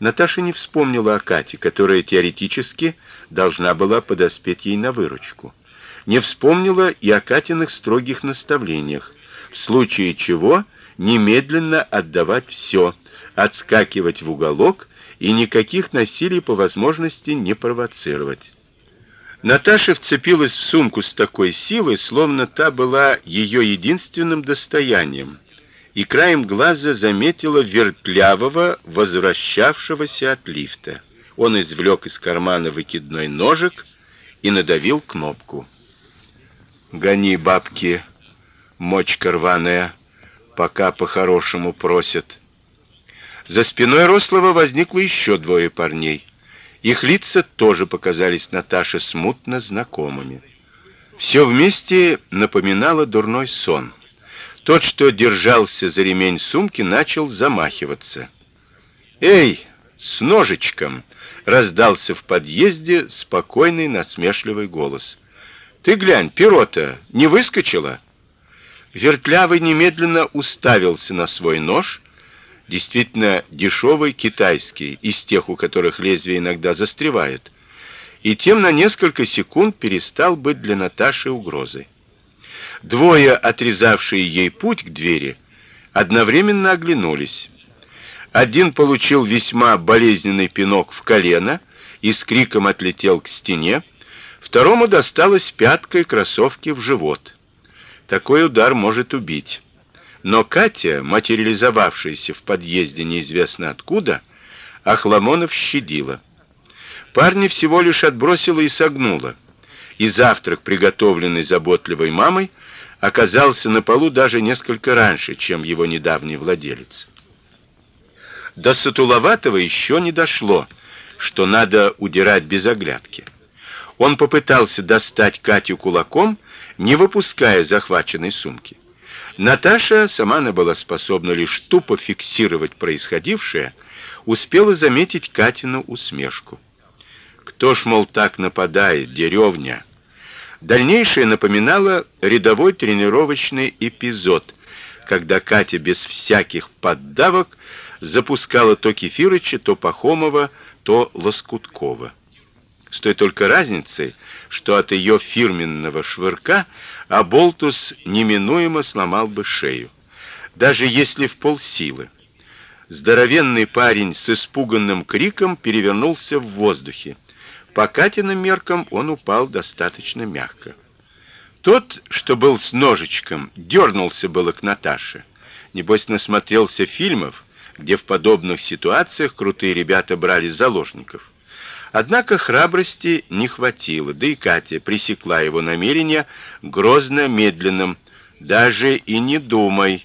Наташа не вспомнила о Кате, которая теоретически должна была подоспеть ей на выручку. Не вспомнила и о Катиных строгих наставлениях, в случае чего немедленно отдавать все, отскакивать в уголок и никаких насилий по возможности не провоцировать. Наташа вцепилась в сумку с такой силой, словно та была ее единственным достоянием, и краем глаза заметила вертлявого, возвращавшегося от лифта. Он извлек из кармана выкидной ножик и надавил кнопку. Гони бабки, мочка рваная, пока по-хорошему просят. За спиной Рослова возникло еще двое парней. Их лица тоже показались Наташе смутно знакомыми. Все вместе напоминало дурной сон. Тот, что держался за ремень сумки, начал замахиваться. "Эй, с ножичком!" раздался в подъезде спокойный насмешливый голос. "Ты глянь, пирота не выскочила?" Вертлявый немедленно уставился на свой нож действительно дешевый китайский, из тех, у которых лезвие иногда застревает, и тем на несколько секунд перестал быть для Наташи угрозой. Двое, отрезавшие ей путь к двери, одновременно оглянулись. Один получил весьма болезненный пинок в колено и с криком отлетел к стене, второму досталось пяткой кроссовки в живот. Такой удар может убить. Но Катя, материализовавшаяся в подъезде неизвестно откуда, Ахламонов щадила. Парня всего лишь отбросила и согнула. И завтрак, приготовленный заботливой мамой, оказался на полу даже несколько раньше, чем его недавний владелец. До Сатуловатого еще не дошло, что надо удирать без оглядки. Он попытался достать Катю кулаком, не выпуская захваченной сумки. Наташа, сама она была способна лишь тупо фиксировать происходившее, успела заметить Катину усмешку. Кто ж мол так нападает, деревня? Дальнейшее напоминало рядовой тренировочный эпизод, когда Катя без всяких поддавок запускала то Кефирыча, то Пахомова, то Лоскуткова. С той только разницей, что от ее фирменного швырка а болтус неминуемо сломал бы шею, даже если в полсилы. Здоровенный парень с испуганным криком перевернулся в воздухе. По Катиным меркам он упал достаточно мягко. Тот, что был с ножичком, дернулся было к Наташе. Небось насмотрелся фильмов, где в подобных ситуациях крутые ребята брали заложников. Однако храбрости не хватило, да и Катя пресекла его намерение грозно медленным: "Даже и не думай".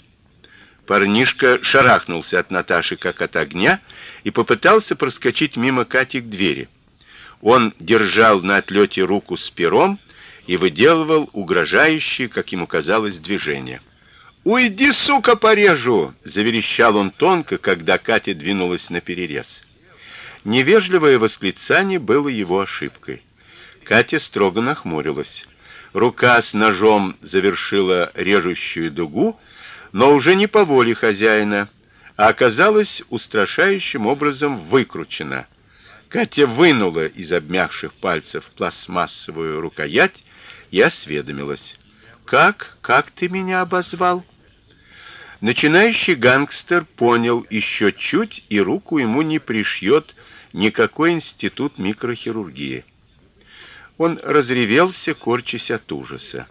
Парнишка шарахнулся от Наташи как от огня и попытался проскочить мимо Кати к двери. Он держал на отлете руку с пером и выделывал угрожающие, как ему казалось, движения. "Уйди, сука, порежу", заверещал он тонко, когда Катя двинулась на перерез. Невежливое восклицание было его ошибкой. Катя строго нахмурилась. Рука с ножом завершила режущую дугу, но уже не по воле хозяина, а оказалась устрашающим образом выкручена. Катя вынула из обмякших пальцев пластмассовую рукоять и осведомилась: "Как, как ты меня обозвал?" Начинающий гангстер понял еще чуть, и руку ему не пришьет никакой институт микрохирургии. Он разревелся, корчась от ужаса.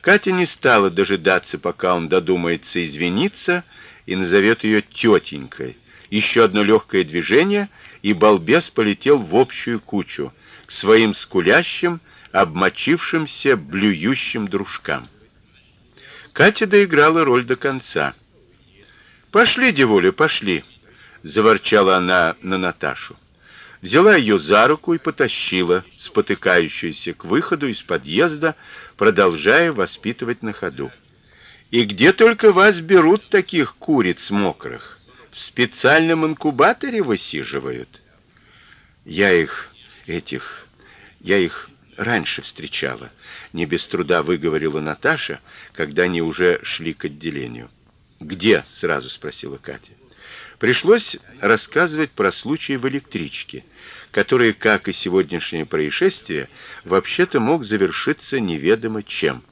Катя не стала дожидаться, пока он додумается извиниться и назовет ее тетенькой. Еще одно легкое движение, и балбес полетел в общую кучу к своим скулящим, обмочившимся, блюющим дружкам. Катя доиграла роль до конца. Пошли, девуля, пошли, заворчала она на Наташу взяла ее за руку и потащила, спотыкающуюся к выходу из подъезда, продолжая воспитывать на ходу. И где только вас берут таких куриц мокрых? В специальном инкубаторе высиживают. Я их этих, я их раньше встречала, не без труда выговорила Наташа, когда они уже шли к отделению. Где? сразу спросила Катя. Пришлось рассказывать про случай в электричке, который, как и сегодняшнее происшествие, вообще-то мог завершиться неведомо чем.